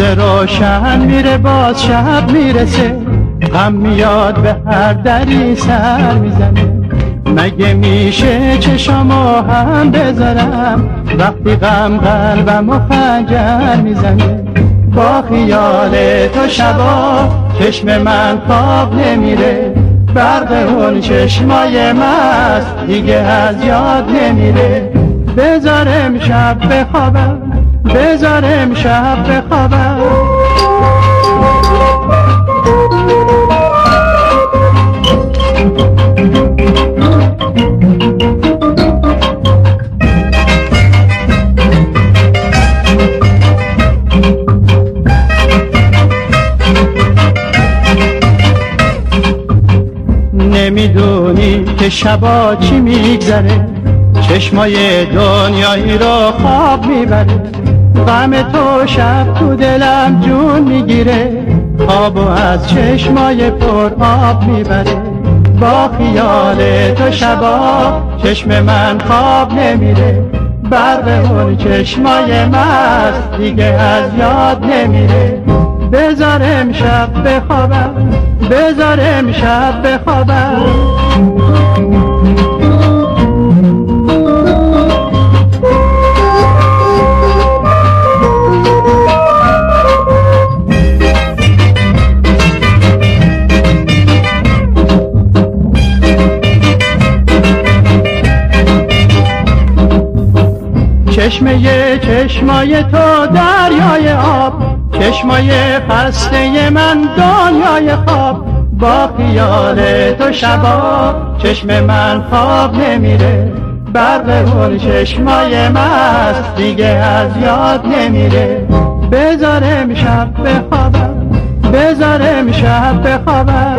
روشن میره باز شب می‌رسه. غم میاد به هر دری سر می‌زنه. مگه میشه چشامو هم بذارم؟ وقتی غم قلبم و خنجر می‌زنه. با خیال تو شبا چشم من خواب نمیره. برق اون چشمای مست دیگه از یاد نمیره. بذارم شب بخوابم بذارم شب بخوابم. نمی‌دونی که شبا چی میگذره؟ چشمای دنیایی رو خواب می‌بره. غم تو شب تو دلم جون می‌گیره. خواب و از چشمای پر آب می‌بره. با خیال تو شبا چشم من خواب نمیره. برق اون چشمای مست دیگه از یاد نمیره. بذارم شب بخوابم بذارم شب بخوابم. چشمه چشمای تو دریای آب چشمای خسته من دنیای خواب با خیال تو شبا چشم من خواب نمیره برق اون چشمای مست. دیگه از یاد نمیره. بذارم شب بخوابم بذارم شب بخوابم.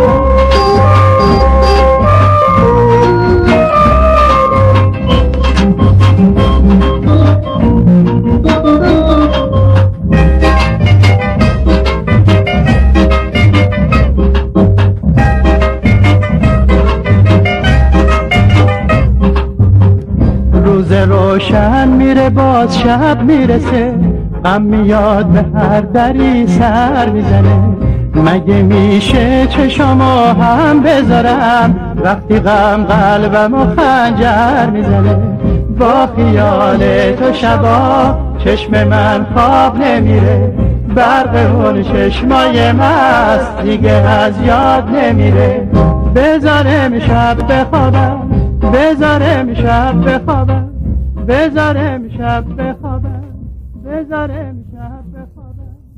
روشن میره باز شب می‌رسه. غم میاد به هر دری سر می‌زنه. مگه میشه چشامو هم بذارم؟ وقتی غم قلبم و خنجر می‌زنه. با خیال تو شبا چشم من خواب نمیره. برق اون چشمای مست دیگه از یاد نمیره. بذارم شب بخوابم بذارم شب بخوابم. بذارم شب بخوابم. بذارم شب